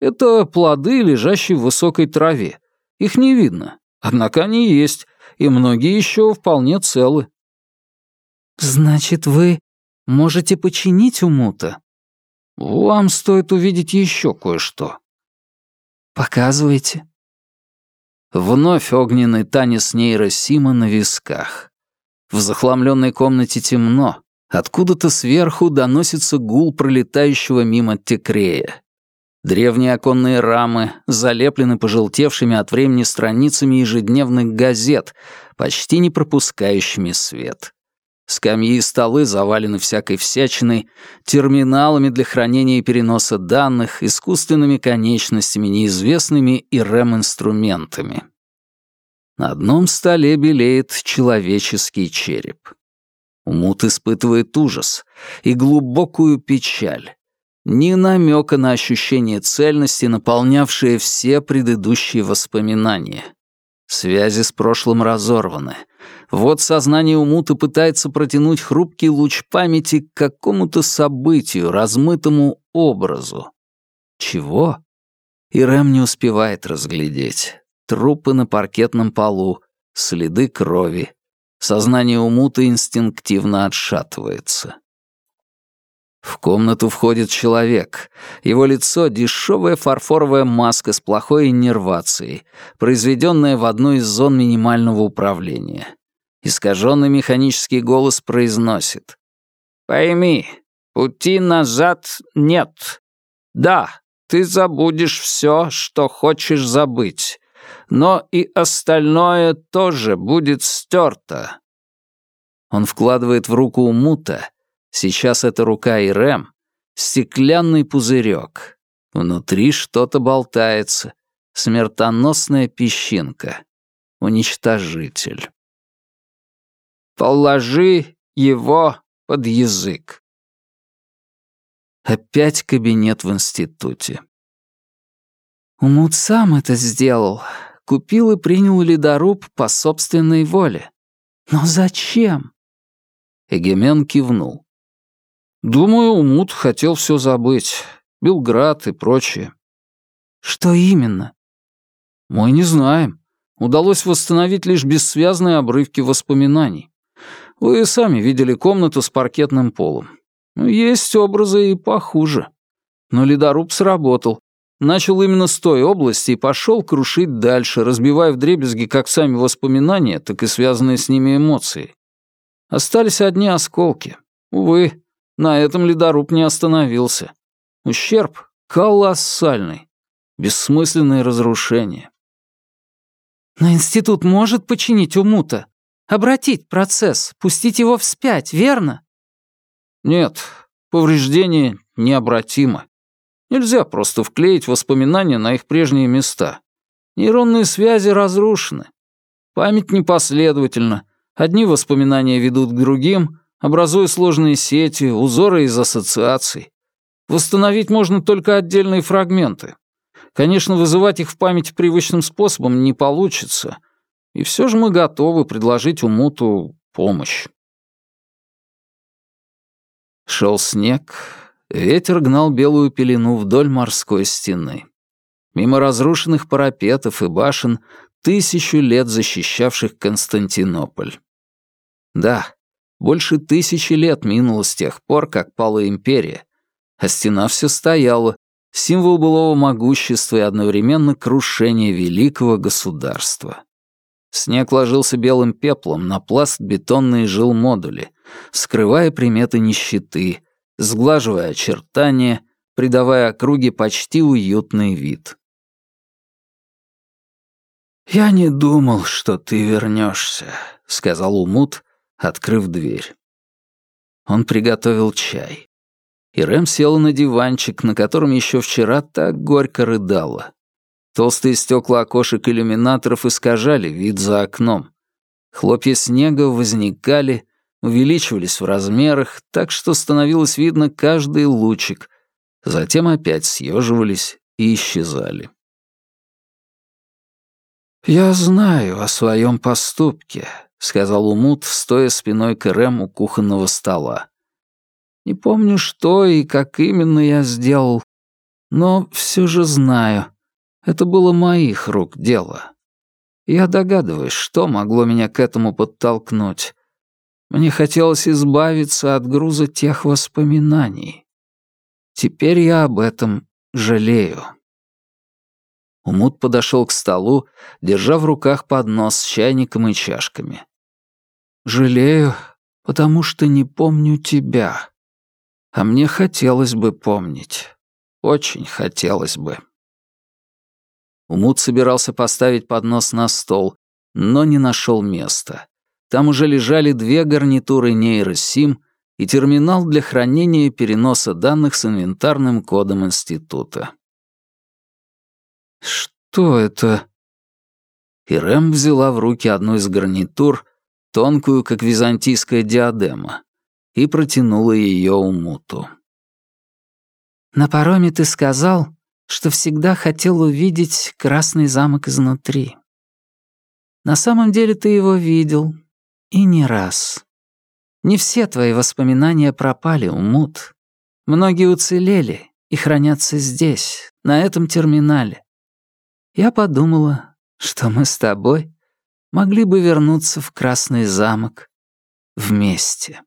это плоды, лежащие в высокой траве. Их не видно, однако они есть, и многие еще вполне целы. «Значит, вы можете починить Умута?» Вам стоит увидеть еще кое-что». «Показывайте». Вновь огненный танец нейросима на висках. В захламленной комнате темно. Откуда-то сверху доносится гул пролетающего мимо текрея. Древние оконные рамы залеплены пожелтевшими от времени страницами ежедневных газет, почти не пропускающими свет. Скамьи и столы завалены всякой всячиной, терминалами для хранения и переноса данных, искусственными конечностями, неизвестными и рэм-инструментами. На одном столе белеет человеческий череп. Умут испытывает ужас и глубокую печаль. Ни намека на ощущение цельности, наполнявшее все предыдущие воспоминания. Связи с прошлым разорваны. Вот сознание Умута пытается протянуть хрупкий луч памяти к какому-то событию, размытому образу. Чего? И Рэм не успевает разглядеть. Трупы на паркетном полу, следы крови. Сознание Умута инстинктивно отшатывается. В комнату входит человек. Его лицо — дешевая фарфоровая маска с плохой иннервацией, произведенная в одной из зон минимального управления. Искаженный механический голос произносит. «Пойми, пути назад нет. Да, ты забудешь все, что хочешь забыть, но и остальное тоже будет стерто». Он вкладывает в руку Умута Сейчас это рука и Рэм, стеклянный пузырек. Внутри что-то болтается. Смертоносная песчинка. Уничтожитель. Положи его под язык. Опять кабинет в институте. Умут сам это сделал. Купил и принял ледоруб по собственной воле. Но зачем? Эгемен кивнул. Думаю, Умут хотел все забыть. Белград и прочее. Что именно? Мы не знаем. Удалось восстановить лишь бессвязные обрывки воспоминаний. Вы сами видели комнату с паркетным полом. Есть образы и похуже. Но ледоруб сработал. Начал именно с той области и пошел крушить дальше, разбивая вдребезги как сами воспоминания, так и связанные с ними эмоции. Остались одни осколки. Увы, на этом ледоруб не остановился. Ущерб колоссальный. Бессмысленное разрушение. Но институт может починить умута, обратить процесс, пустить его вспять, верно? Нет, повреждения необратимы. Нельзя просто вклеить воспоминания на их прежние места. Нейронные связи разрушены. Память непоследовательна. Одни воспоминания ведут к другим, образуя сложные сети, узоры из ассоциаций. Восстановить можно только отдельные фрагменты. Конечно, вызывать их в память привычным способом не получится, и все же мы готовы предложить Умуту помощь. Шел снег, ветер гнал белую пелену вдоль морской стены. Мимо разрушенных парапетов и башен, тысячу лет защищавших Константинополь. Да, больше тысячи лет минуло с тех пор, как пала империя, а стена все стояла, символ былого могущества и одновременно крушения великого государства. Снег ложился белым пеплом на пласт бетонные жилмодули, скрывая приметы нищеты, сглаживая очертания, придавая округе почти уютный вид. «Я не думал, что ты вернешься», — сказал Умут, открыв дверь. Он приготовил чай. И Рэм села на диванчик, на котором еще вчера так горько рыдала. Толстые стекла окошек иллюминаторов искажали вид за окном. Хлопья снега возникали, увеличивались в размерах, так что становилось видно каждый лучик, затем опять съеживались и исчезали. «Я знаю о своем поступке», — сказал Умут, стоя спиной к Рэм у кухонного стола. «Не помню, что и как именно я сделал, но все же знаю, это было моих рук дело. Я догадываюсь, что могло меня к этому подтолкнуть. Мне хотелось избавиться от груза тех воспоминаний. Теперь я об этом жалею. Умут подошел к столу, держа в руках поднос с чайником и чашками. «Жалею, потому что не помню тебя. А мне хотелось бы помнить. Очень хотелось бы». Умут собирался поставить поднос на стол, но не нашел места. Там уже лежали две гарнитуры нейросим и терминал для хранения и переноса данных с инвентарным кодом института. «Что это?» Ирэм взяла в руки одну из гарнитур, тонкую, как византийская диадема, и протянула ее Умуту. «На пароме ты сказал, что всегда хотел увидеть Красный замок изнутри. На самом деле ты его видел, и не раз. Не все твои воспоминания пропали, Умут. Многие уцелели и хранятся здесь, на этом терминале. Я подумала, что мы с тобой могли бы вернуться в Красный замок вместе.